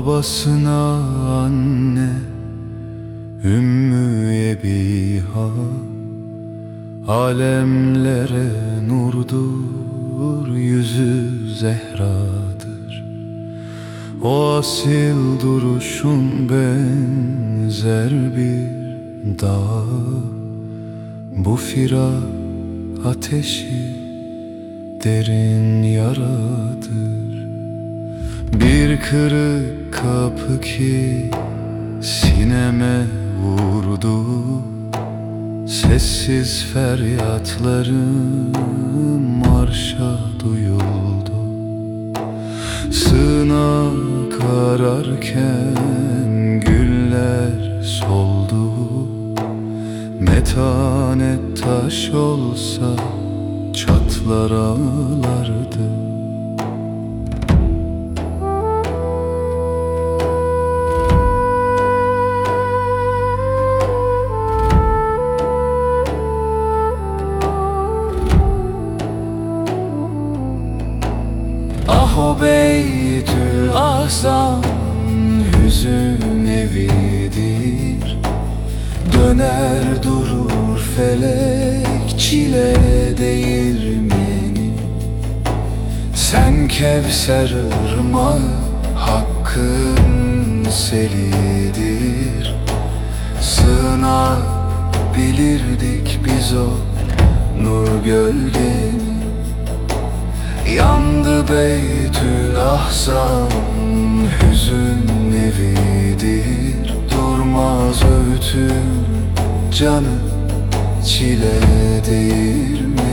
Babasına anne Ümmü Ebiha Alemlere nurdur Yüzü Zehra'dır. O asil duruşun benzer bir dağ Bu fira ateşi derin yaradır bir kırık kapı ki sineme vurdu. Sessiz feryatlarım marşa duyuldu. Sığınak ararken güller soldu. Metanet taş olsa çatlar ağlardı o beytül ahzan hüzün evidir. Döner durur felek çile değirmeni Sen Kevser ırmağı hakkın selidir. Sığına bilirdik biz o nur gölgeni Yandı Beytül Ahzan Hüzün evidir Durmaz öğütün Canı çile değirmeni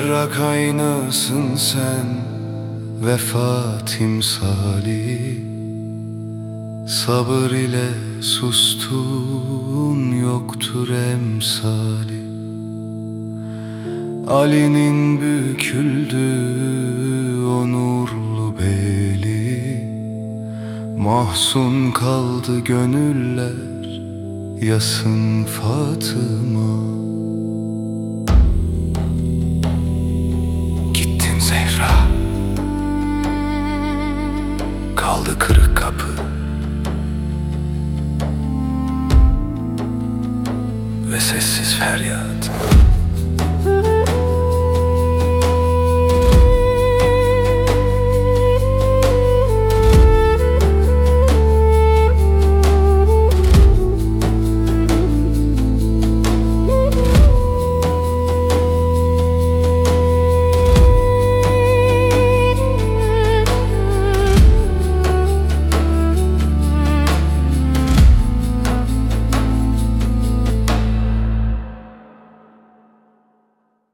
Berrak aynasın sen Vefa timsali Sabır ile sustun yoktur emsali. Ali'nin büküldü onurlu beli. Mahzun kaldı gönüller Yasın Fatıma kapı. Ve sessiz feryat